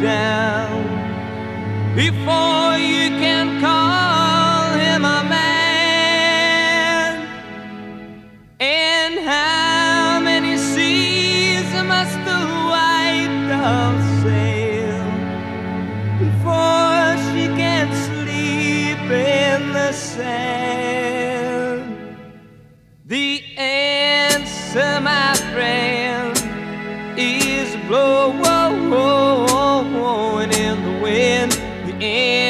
down before you can call him a man. And how many seas must the white dove sail before she can sleep in the sand? The answer, my friend in